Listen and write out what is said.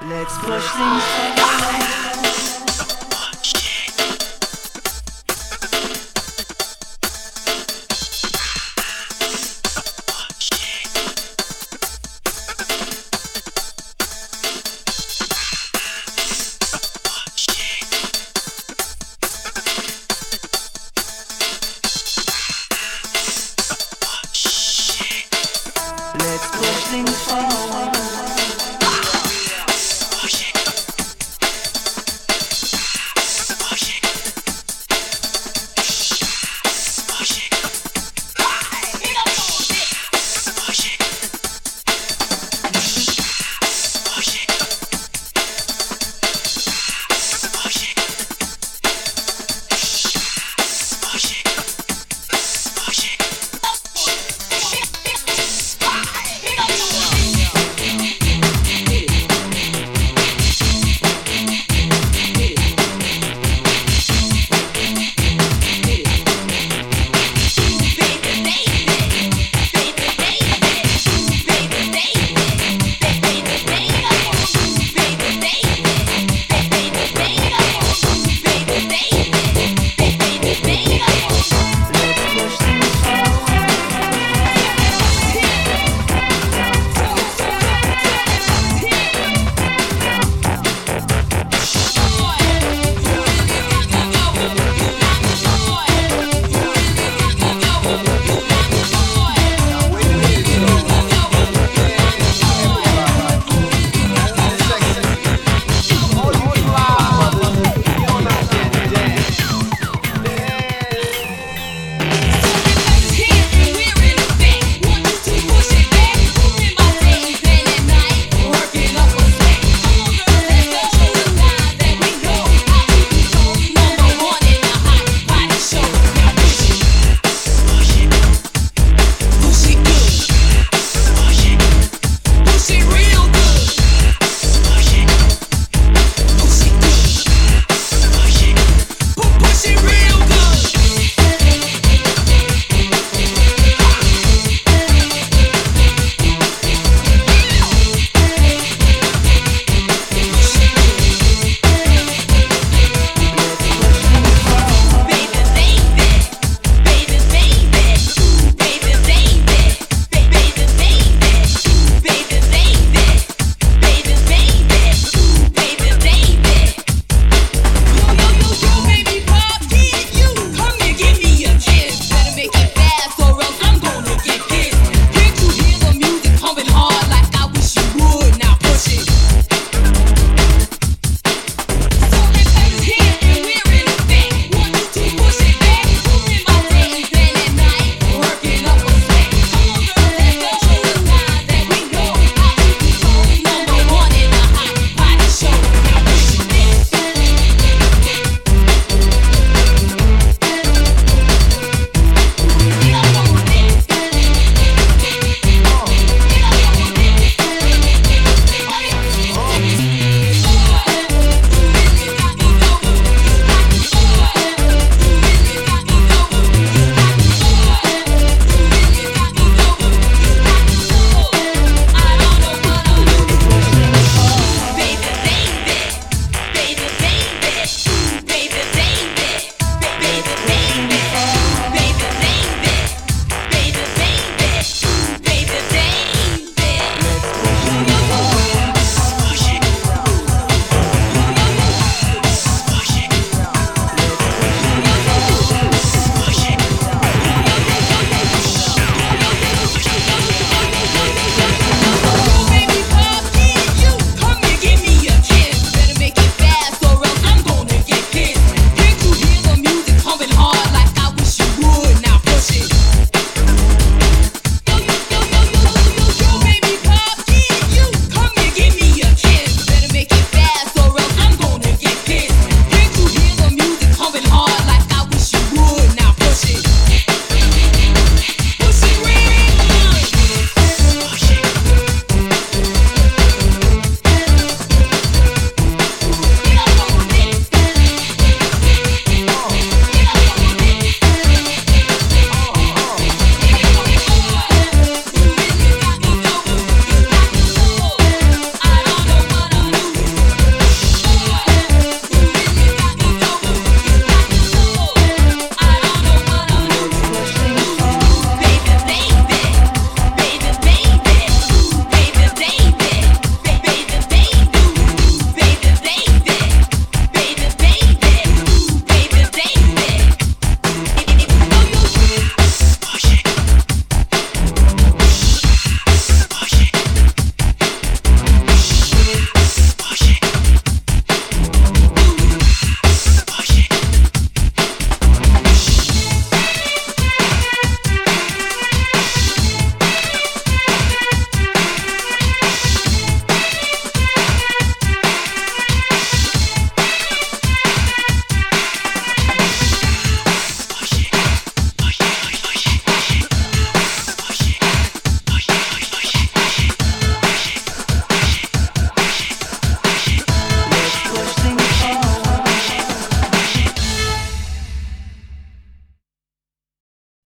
Let's push things Let's push things forward.